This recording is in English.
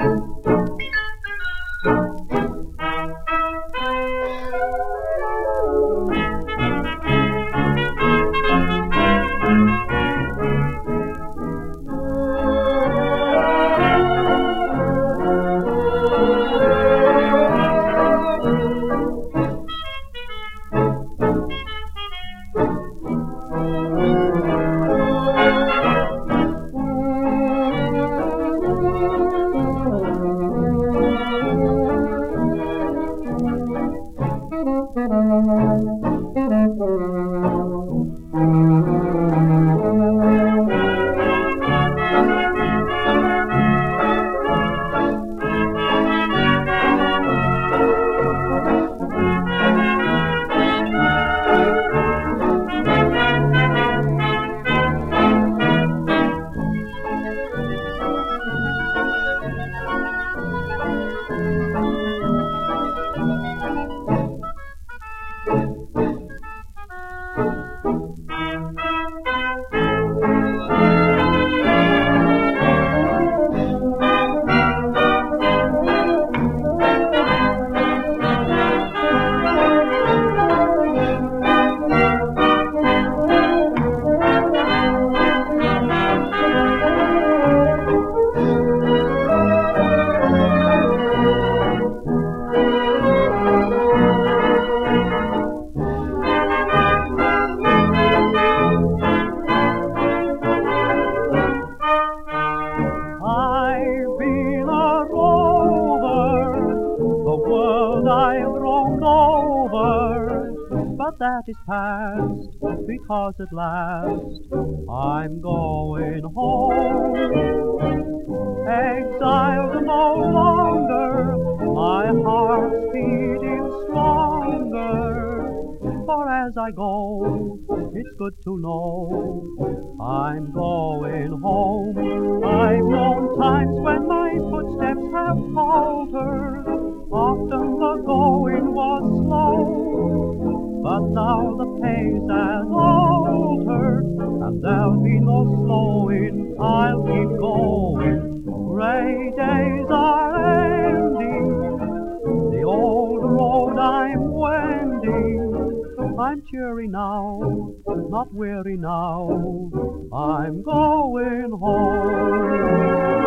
I've world I've roamed over, but that is past, because at last I'm going home. Exiled no longer, my heart's beating stronger. For as I go, it's good to know I'm going home. I've known times when my footsteps have faltered. But now the pace has altered, and there'll be no slowing. I'll keep going. Gray days are ending. The old road I'm wending. I'm cheery now, not weary now. I'm going home.